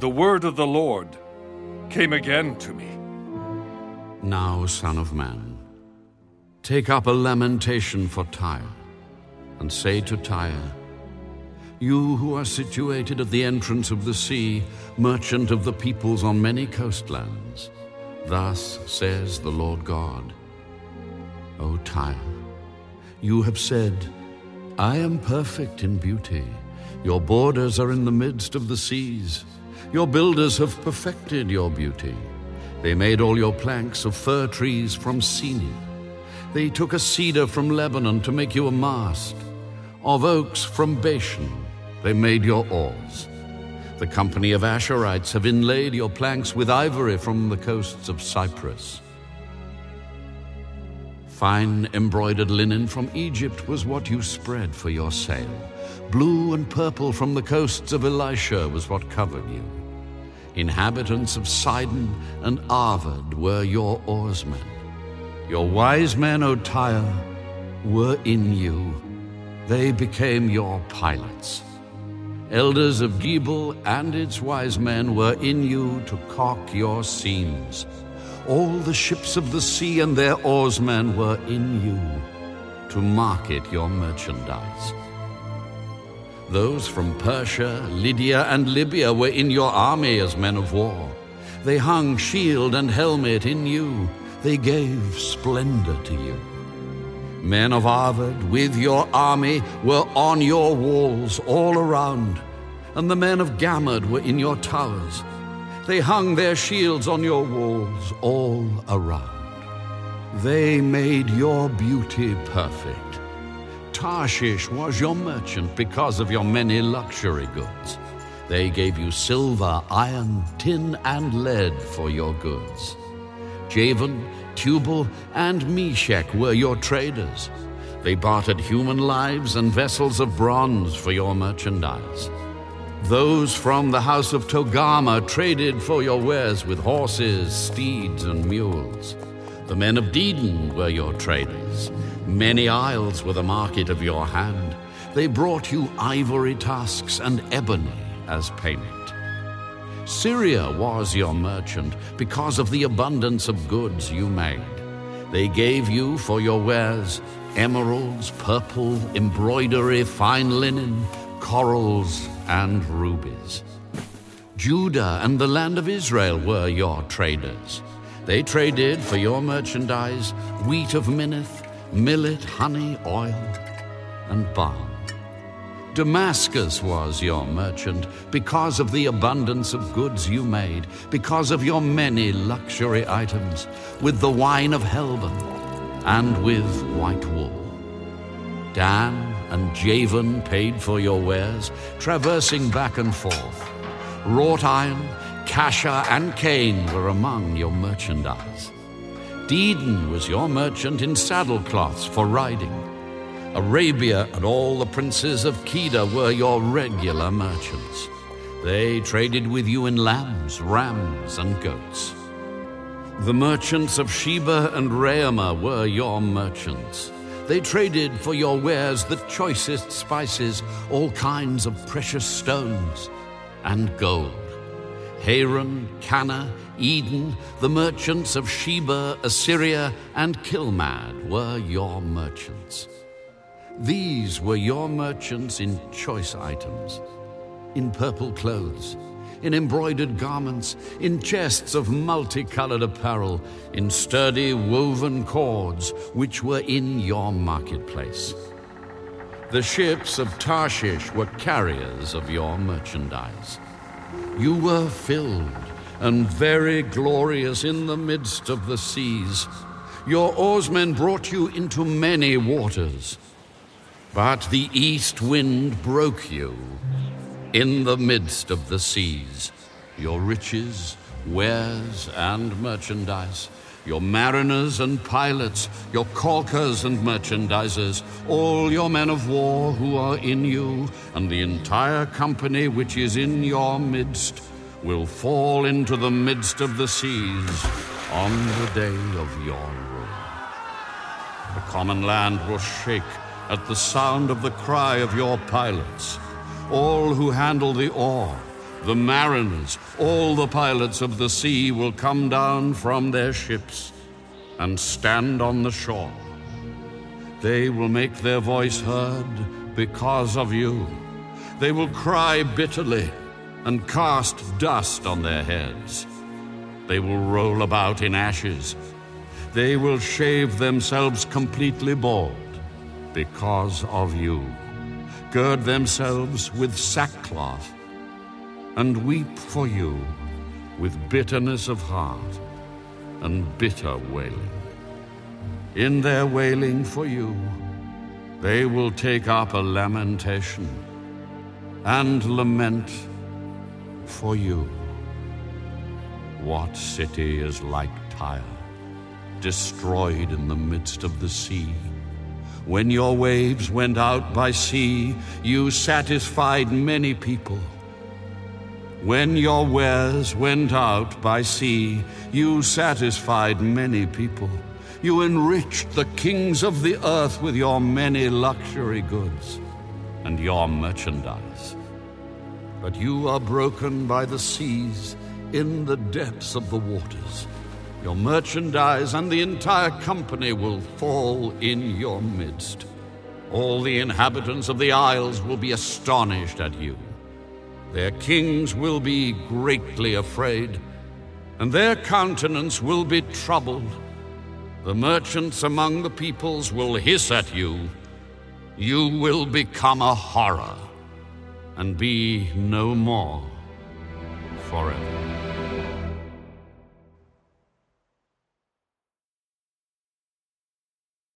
the word of the Lord came again to me. Now, Son of Man, take up a lamentation for Tyre, and say to Tyre, You who are situated at the entrance of the sea, merchant of the peoples on many coastlands, thus says the Lord God. O Tyre, you have said, I am perfect in beauty. Your borders are in the midst of the seas. Your builders have perfected your beauty. They made all your planks of fir trees from Senir. They took a cedar from Lebanon to make you a mast. Of oaks from Bashan, they made your oars. The company of Ashurites have inlaid your planks with ivory from the coasts of Cyprus. Fine embroidered linen from Egypt was what you spread for your sail. Blue and purple from the coasts of Elishah was what covered you. Inhabitants of Sidon and Arvad were your oarsmen. Your wise men, O Tyre, were in you. They became your pilots. Elders of Gebal and its wise men were in you to caulk your seams. All the ships of the sea and their oarsmen were in you to market your merchandise. Those from Persia, Lydia, and Libya were in your army as men of war. They hung shield and helmet in you. They gave splendor to you. Men of Arvad with your army were on your walls all around, and the men of Gammad were in your towers. They hung their shields on your walls all around. They made your beauty perfect. Tarshish was your merchant because of your many luxury goods. They gave you silver, iron, tin, and lead for your goods. Javan, Tubal, and Meshech were your traders. They bartered human lives and vessels of bronze for your merchandise. Those from the house of Togarmah traded for your wares with horses, steeds, and mules. The men of Dedan were your traders. Many isles were the market of your hand. They brought you ivory tusks and ebony as payment. Syria was your merchant because of the abundance of goods you made. They gave you for your wares emeralds, purple, embroidery, fine linen, corals, and rubies. Judah and the land of Israel were your traders. They traded for your merchandise wheat of Minnith, millet, honey, oil, and balm. Damascus was your merchant because of the abundance of goods you made, because of your many luxury items, with the wine of Helbon and with white wool. Dan and Javan paid for your wares, traversing back and forth. Wrought iron, cassia, and cane were among your merchandise. Dedan was your merchant in saddle cloths for riding. Arabia and all the princes of Kedar were your regular merchants. They traded with you in lambs, rams, and goats. The merchants of Sheba and Raamah were your merchants. They traded for your wares the choicest spices, all kinds of precious stones, and gold. Haran, Canneh, Eden, the merchants of Sheba, Assyria, and Chilmad were your merchants. These were your merchants in choice items, in purple clothes, in embroidered garments, in chests of multicolored apparel, in sturdy woven cords, which were in your marketplace. The ships of Tarshish were carriers of your merchandise. You were filled and very glorious in the midst of the seas. Your oarsmen brought you into many waters. But the east wind broke you in the midst of the seas. Your riches, wares, and merchandise, your mariners and pilots, your caulkers and merchandisers, all your men of war who are in you, and the entire company which is in your midst, will fall into the midst of the seas on the day of your ruin. The common land will shake at the sound of the cry of your pilots. All who handle the oar, The mariners, all the pilots of the sea, will come down from their ships and stand on the shore. They will make their voice heard because of you. They will cry bitterly and cast dust on their heads. They will roll about in ashes. They will shave themselves completely bald because of you. Gird themselves with sackcloth and weep for you with bitterness of heart and bitter wailing. In their wailing for you, they will take up a lamentation and lament for you. What city is like Tyre, destroyed in the midst of the sea? When your waves went out by sea, you satisfied many people. When your wares went out by sea, you satisfied many people. You enriched the kings of the earth with your many luxury goods and your merchandise. But you are broken by the seas in the depths of the waters. Your merchandise and the entire company will fall in your midst. All the inhabitants of the isles will be astonished at you. Their kings will be greatly afraid, and their countenance will be troubled. The merchants among the peoples will hiss at you. You will become a horror and be no more forever.